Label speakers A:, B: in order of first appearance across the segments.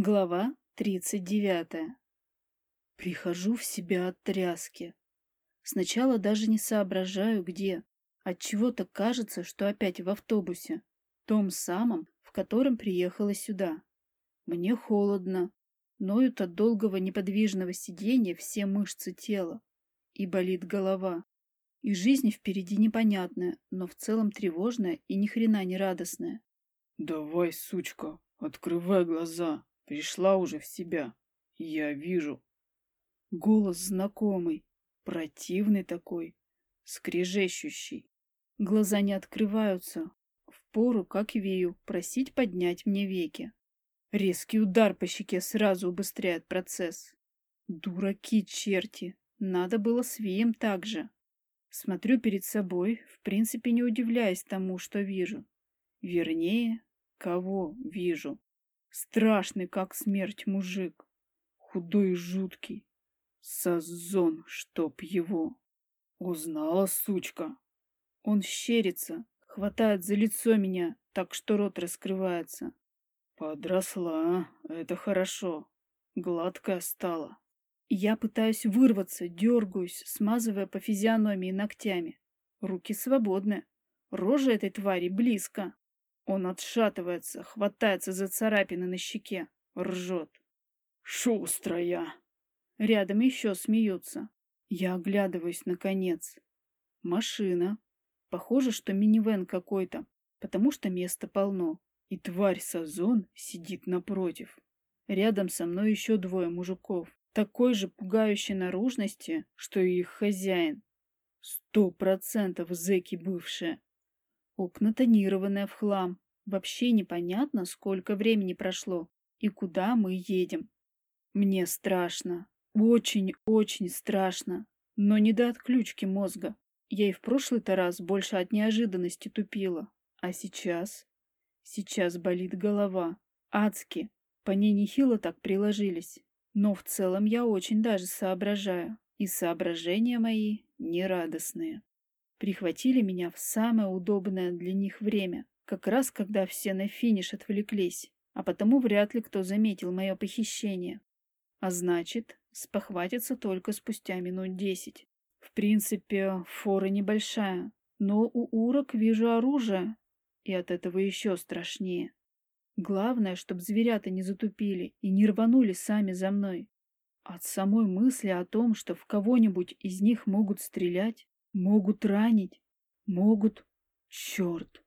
A: Глава тридцать девятая. Прихожу в себя от тряски. Сначала даже не соображаю, где. Отчего-то кажется, что опять в автобусе. Том самом, в котором приехала сюда. Мне холодно. Ноют от долгого неподвижного сидения все мышцы тела. И болит голова. И жизнь впереди непонятная, но в целом тревожная и ни хрена не радостная.
B: «Давай, сучка, открывай глаза!» Пришла уже в себя. Я вижу.
A: Голос знакомый, противный такой, скрежещущий. Глаза не открываются. Впору, как вею, просить поднять мне веки. Резкий удар по щеке сразу убыстряет процесс. Дураки черти. Надо было с Вием так же. Смотрю перед собой, в принципе не удивляясь тому, что вижу. Вернее, кого вижу. Страшный, как смерть, мужик. Худой и жуткий. Сазон, чтоб его.
B: Узнала, сучка.
A: Он щерится, хватает за лицо меня, так что рот раскрывается.
B: Подросла, это хорошо. Гладкая стала.
A: Я пытаюсь вырваться, дергаюсь, смазывая по физиономии ногтями. Руки свободны. Рожа этой твари близко. Он отшатывается, хватается за царапины на щеке, ржет.
B: «Шустрая!»
A: Рядом еще смеются. Я оглядываюсь, наконец. Машина. Похоже, что минивэн какой-то, потому что места полно. И тварь Сазон сидит напротив. Рядом со мной еще двое мужиков, такой же пугающей наружности, что и их хозяин. Сто процентов зэки бывшие. Окна тонированные в хлам. Вообще непонятно, сколько времени прошло и куда мы едем. Мне страшно. Очень-очень страшно. Но не до отключки мозга. Я и в прошлый-то раз больше от неожиданности тупила. А сейчас? Сейчас болит голова. Адски. По ней нехило так приложились. Но в целом я очень даже соображаю. И соображения мои нерадостные прихватили меня в самое удобное для них время, как раз когда все на финиш отвлеклись, а потому вряд ли кто заметил мое похищение. А значит, спохватится только спустя минут десять. В принципе, фора небольшая, но у урок вижу оружие, и от этого еще страшнее. Главное, чтобы зверята не затупили и не рванули сами за мной. От самой мысли о том, что в кого-нибудь из них могут стрелять, Могут ранить. Могут. Черт.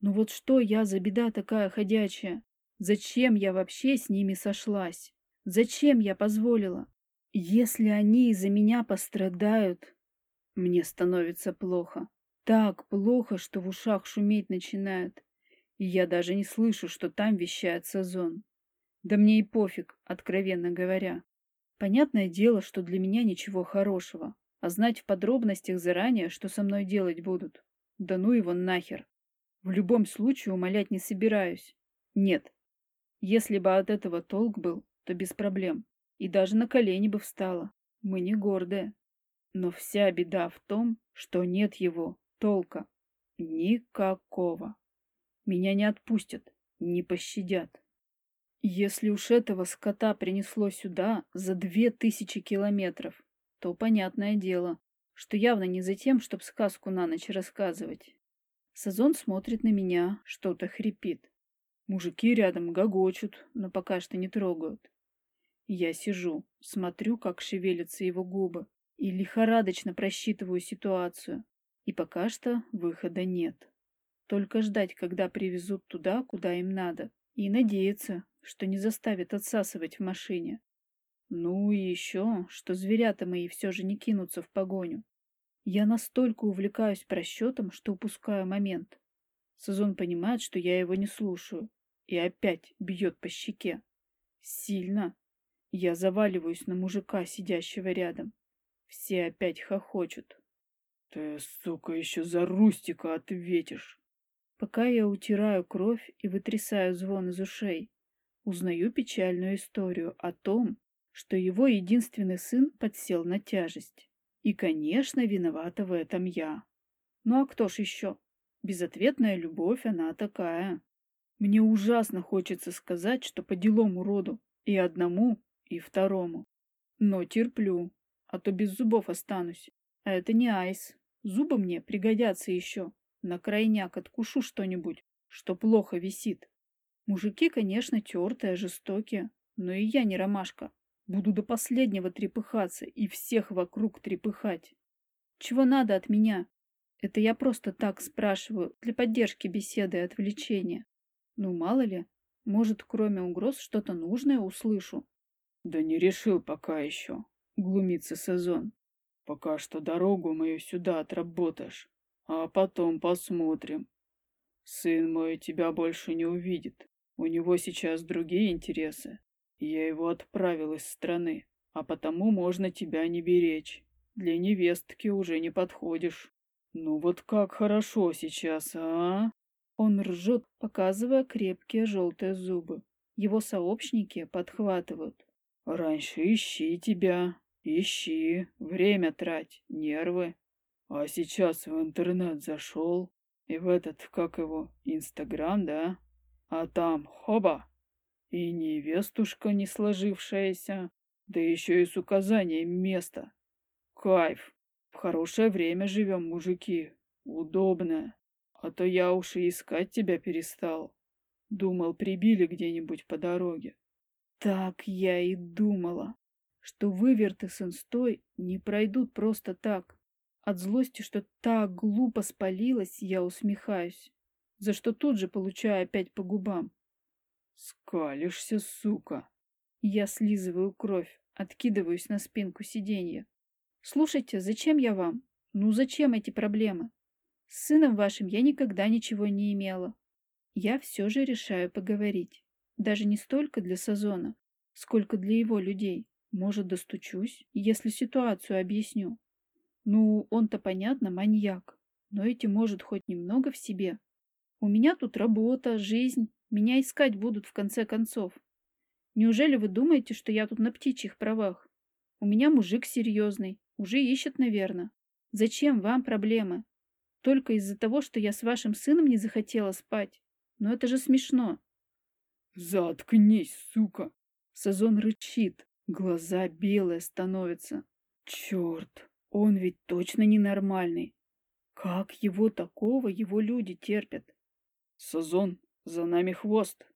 A: Ну вот что я за беда такая ходячая? Зачем я вообще с ними сошлась? Зачем я позволила? Если они из-за меня пострадают, мне становится плохо. Так плохо, что в ушах шуметь начинает. И я даже не слышу, что там вещает Сазон. Да мне и пофиг, откровенно говоря. Понятное дело, что для меня ничего хорошего. А знать в подробностях заранее, что со мной делать будут. Да ну его нахер. В любом случае умолять не собираюсь. Нет. Если бы от этого толк был, то без проблем. И даже на колени бы встала. Мы не гордые. Но вся беда в том, что нет его толка. Никакого. Меня не отпустят, не пощадят. Если уж этого скота принесло сюда за две тысячи километров, то понятное дело, что явно не за тем, чтобы сказку на ночь рассказывать. Сазон смотрит на меня, что-то хрипит. Мужики рядом гогочут, но пока что не трогают. Я сижу, смотрю, как шевелятся его губы, и лихорадочно просчитываю ситуацию. И пока что выхода нет. Только ждать, когда привезут туда, куда им надо, и надеяться, что не заставят отсасывать в машине. Ну и еще, что зверята мои все же не кинутся в погоню. Я настолько увлекаюсь просчетом, что упускаю момент. Сазон понимает, что я его не слушаю, и опять бьет по щеке. Сильно. Я заваливаюсь на мужика, сидящего рядом. Все опять хохочут.
B: Ты, сука, еще за Рустика ответишь.
A: Пока я утираю кровь и вытрясаю звон из ушей, узнаю печальную историю о том, что его единственный сын подсел на тяжесть. И, конечно, виновата в этом я. Ну а кто ж еще? Безответная любовь она такая. Мне ужасно хочется сказать, что по делам уроду. И одному, и второму. Но терплю, а то без зубов останусь. А это не айс. Зубы мне пригодятся еще. На крайняк откушу что-нибудь, что плохо висит. Мужики, конечно, тертые, жестокие, но и я не ромашка. Буду до последнего трепыхаться и всех вокруг трепыхать. Чего надо от меня? Это я просто так спрашиваю, для поддержки беседы и отвлечения. Ну, мало ли, может, кроме угроз что-то нужное услышу.
B: Да не решил пока еще, глумится Сезон. Пока что дорогу мою сюда отработаешь, а потом посмотрим. Сын мой тебя больше не увидит. У него сейчас другие интересы. Я его отправил из страны, а потому можно тебя не беречь. Для невестки уже не подходишь. Ну вот как хорошо сейчас, а?
A: Он ржет, показывая крепкие желтые зубы. Его сообщники подхватывают.
B: Раньше ищи тебя, ищи, время трать, нервы. А сейчас в интернет зашел, и в этот, как его, Инстаграм, да? А там, хоба, и невестушка не сложившаяся, да еще и с указанием места. Кайф. В хорошее время живем, мужики. Удобно. А то я уж и искать тебя перестал. Думал, прибили где-нибудь по дороге.
A: Так я и думала, что выверты с инстой не пройдут просто так. От злости, что так глупо спалилась, я усмехаюсь, за что тут же получаю опять по губам.
B: Скалишься, сука.
A: Я слизываю кровь, откидываюсь на спинку сиденья. Слушайте, зачем я вам? Ну зачем эти проблемы? С сыном вашим я никогда ничего не имела. Я все же решаю поговорить. Даже не столько для Сазона, сколько для его людей. Может, достучусь, если ситуацию объясню. Ну, он-то, понятно, маньяк, но эти может хоть немного в себе. У меня тут работа, жизнь, меня искать будут в конце концов. Неужели вы думаете, что я тут на птичьих правах? У меня мужик серьезный, уже ищет, наверное. Зачем вам проблемы? Только из-за того, что я с вашим сыном не захотела спать. Но это же смешно.
B: Заткнись, сука.
A: Сазон рычит, глаза белые становятся. Черт, он ведь точно ненормальный. Как его такого его люди терпят?
B: Сазон, за нами хвост.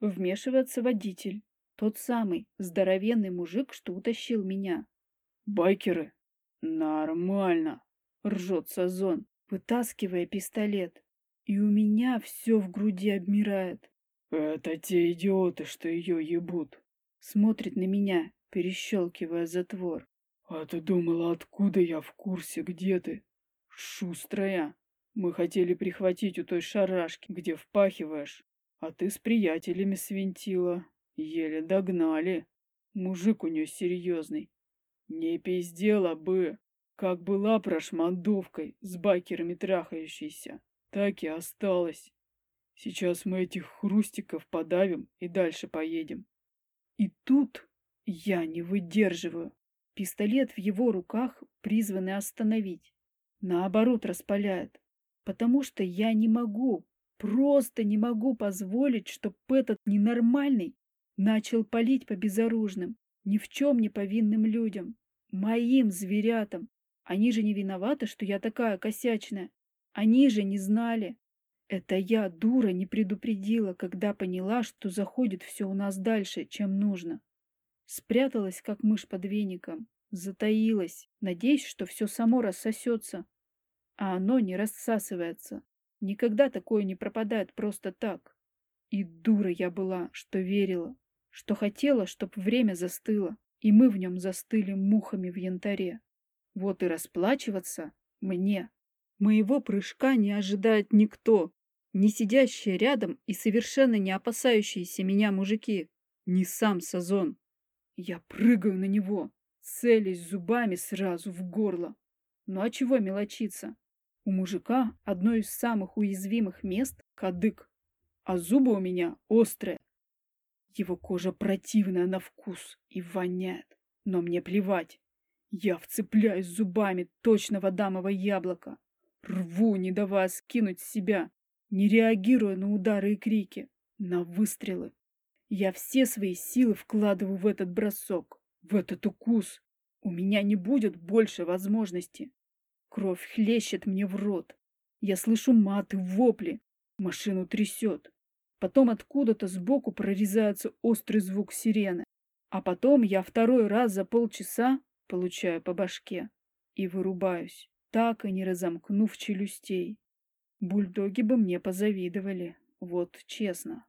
A: Вмешивается водитель. Тот самый здоровенный мужик, что утащил меня.
B: Байкеры, Нормально, ржет Сазон,
A: вытаскивая пистолет. И у меня все в груди обмирает.
B: Это те идиоты, что ее ебут.
A: Смотрит на меня, перещелкивая затвор.
B: А ты думала, откуда я в курсе, где ты? Шустрая. Мы хотели прихватить у той шарашки, где впахиваешь, а ты с приятелями свинтила. Еле догнали. Мужик у нее серьезный. Не пиздела бы, как была прошмандовкой с байкерами трахающейся, так и осталась. Сейчас мы этих хрустиков подавим и дальше поедем.
A: И тут я не выдерживаю. Пистолет в его руках призванный остановить. Наоборот, распаляет. Потому что я не могу, просто не могу позволить, чтоб этот ненормальный начал палить по безоружным, ни в чем не повинным людям. Моим зверятам. Они же не виноваты, что я такая косячная. Они же не знали. Это я, дура, не предупредила, когда поняла, что заходит все у нас дальше, чем нужно. Спряталась, как мышь под веником. Затаилась, надеясь, что все само рассосется. А оно не рассасывается. Никогда такое не пропадает просто так. И дура я была, что верила, что хотела, чтоб время застыло и мы в нем застыли мухами в янтаре. Вот и расплачиваться мне. Моего прыжка не ожидает никто, не сидящие рядом и совершенно не опасающиеся меня мужики, не сам Сазон. Я прыгаю на него, целясь зубами сразу в горло. Ну а чего мелочиться? У мужика одно из самых уязвимых мест — кадык, а зубы у меня острые, его кожа противная на вкус и воняет. Но мне плевать. Я вцепляюсь зубами точно в адамово яблоко. Рву, не давая скинуть себя, не реагируя на удары и крики. на выстрелы. Я все свои силы вкладываю в этот бросок, в этот укус. У меня не будет больше возможности. Кровь хлещет мне в рот. Я слышу маты, вопли. Машину трясет. Потом откуда-то сбоку прорезается острый звук сирены. А потом я второй раз за полчаса получаю по башке и вырубаюсь, так и не разомкнув челюстей. Бульдоги бы мне позавидовали, вот честно.